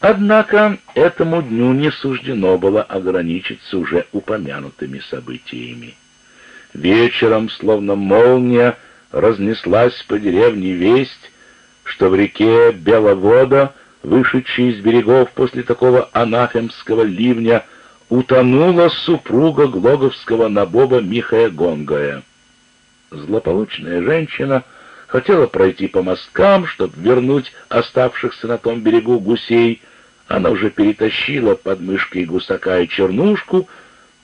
Однако этому дню не суждено было ограничиться уже упомянутыми событиями. Вечером, словно молния, разнеслась по деревне весть, что в реке Беловода, вышедшей из берегов после такого анафемского ливня, утонула супруга глоговского набоба Михая Гонгая. Злополучная женщина хотела пройти по мосткам, чтобы вернуть оставшихся на том берегу гусей, она уже перетащила под мышкой гусака и чернушку,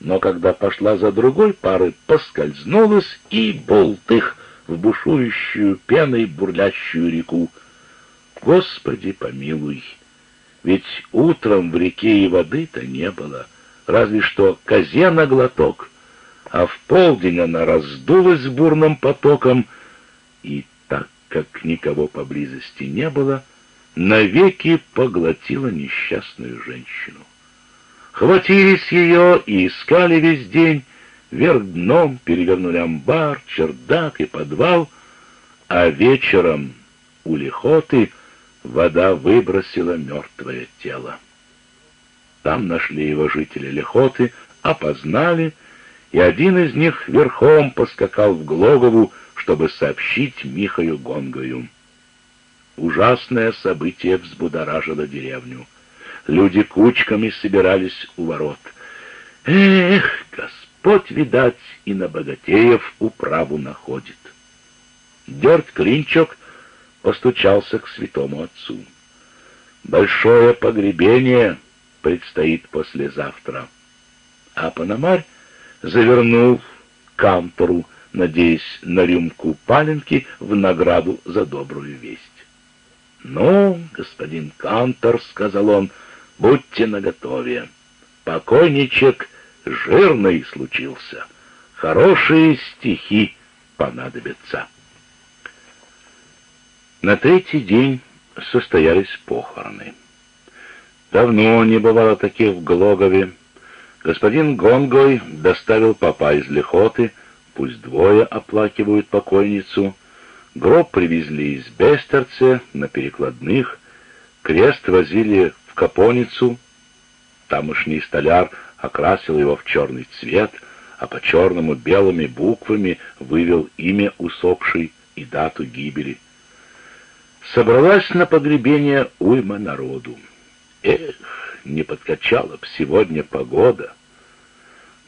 но когда пошла за другой парой, поскользнулась и болтых в бушующую пеной бурлящую реку. Господи, помилуй! Ведь утром в реке и воды-то не было, разве что козе на глоток, а в полдень она раздулась бурным потоком, и как никого поблизости не было, — навеки поглотила несчастную женщину. Хватились ее и искали весь день, вверх дном перевернули амбар, чердак и подвал, а вечером у лихоты вода выбросила мертвое тело. Там нашли его жители лихоты, опознали, и один из них верхом поскакал в Глогову, чтобы сообщить Михаю Гонгою. Ужасное событие взбудоражило деревню. Люди кучками собирались у ворот. Эх, Господь, видать, и на богатеев управу находит. Дерт Клинчок постучался к святому отцу. Большое погребение предстоит послезавтра. А Пономарь завернул кантору, надеясь на рюмку паленки в награду за добрую весть. «Ну, господин Кантор, — сказал он, — будьте наготове. Покойничек жирный случился. Хорошие стихи понадобятся». На третий день состоялись похороны. Давно не бывало таких в Глогове. Господин Гонгой доставил папа из Лехоты, пусть двое оплакивают покойницу — Гроб привезли из Бестерце на перекладных, крест возили в Капоницу, тамошний столяр окрасил его в черный цвет, а по черному белыми буквами вывел имя усопшей и дату гибели. Собралась на погребение уйма народу. Эх, не подкачала б сегодня погода —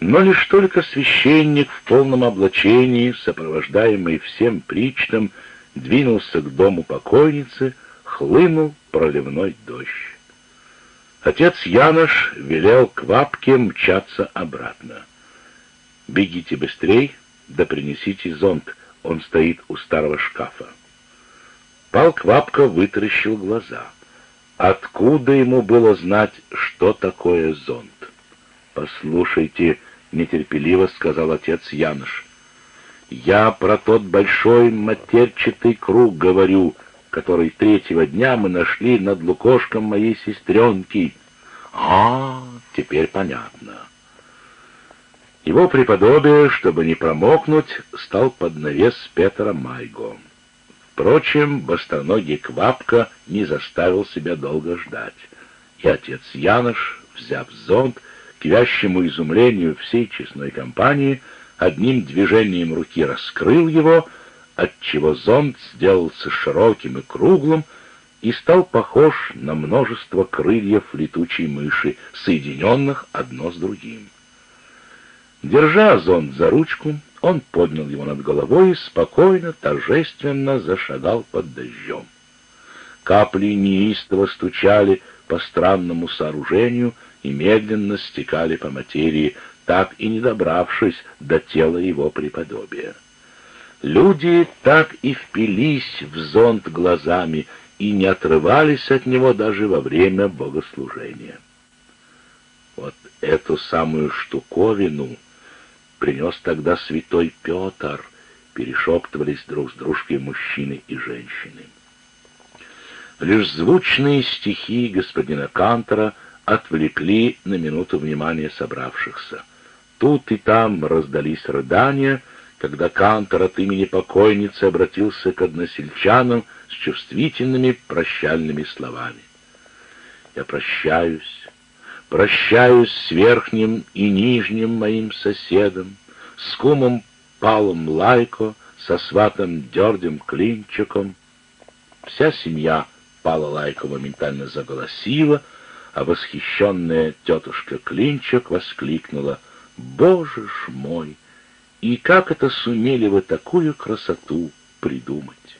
но лишь только священник в полном облачении, сопровождаемый всем причтом, двинулся к дому покойницы, хлынул проливной дождь. Отец Янош велел к Вапке мчаться обратно. «Бегите быстрей, да принесите зонт, он стоит у старого шкафа». Пал Квапка вытаращил глаза. Откуда ему было знать, что такое зонт? «Послушайте», — нетерпеливо сказал отец Яныш, — «я про тот большой матерчатый круг говорю, который третьего дня мы нашли над лукошком моей сестренки». «А, теперь понятно». Его преподобие, чтобы не промокнуть, стал под навес Петра Майго. Впрочем, бостроногий Квапка не заставил себя долго ждать, и отец Янош, взяв зонт, к вящему изумлению всей честной компании, одним движением руки раскрыл его, отчего зонт сделался широким и круглым и стал похож на множество крыльев летучей мыши, соединенных одно с другим. Держа зонт за ручку, он поднял его над головой и спокойно, торжественно зашагал под дождем. Капли неистово стучали по странному сооружению и медленно стекали по материи, так и не добравшись до тела его преподобия. Люди так и впились в зонт глазами и не отрывались от него даже во время богослужения. Вот эту самую штуковину принес тогда святой Петр, перешептывались друг с дружкой мужчины и женщины. Лишь звучные стихи господина Кантера отвлекли на минуту внимание собравшихся. Тут и там раздались рыдания, когда Кантор от имени покойницы обратился к односельчанам с чувствительными прощальными словами. Я прощаюсь, прощаюсь с верхним и нижним моим соседом, с кумом Палом Лайко, со сватом Дердем Клинчиком. Вся семья Пала Лайко моментально заголосила, а восхищенная тетушка Клинчик воскликнула «Боже ж мой! И как это сумели вы такую красоту придумать?»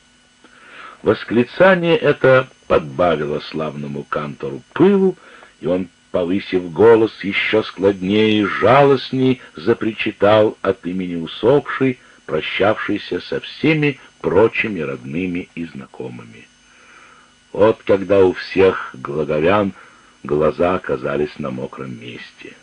Восклицание это подбавило славному кантору пылу, и он, повысив голос еще складнее и жалостней, запричитал от имени усопшей, прощавшейся со всеми прочими родными и знакомыми. Вот когда у всех глаговян глаза оказались на мокром месте.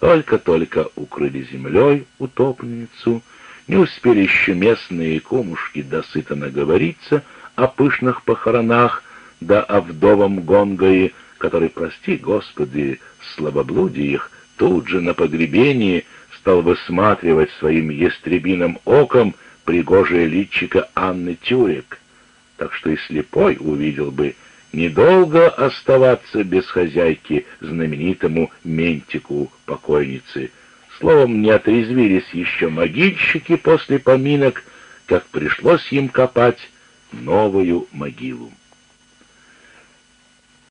Только-только укрыли землей утопленницу, не успели еще местные кумушки досыто наговориться о пышных похоронах, да о вдовом Гонгое, который, прости Господи, слабоблудие их, тут же на погребении стал высматривать своим ястребиным оком пригожее личико Анны Тюрек, так что и слепой увидел бы недолго оставаться без хозяйки знаменитому ментику покойницы. Словом, не отрезвились еще могильщики после поминок, как пришлось им копать новую могилу.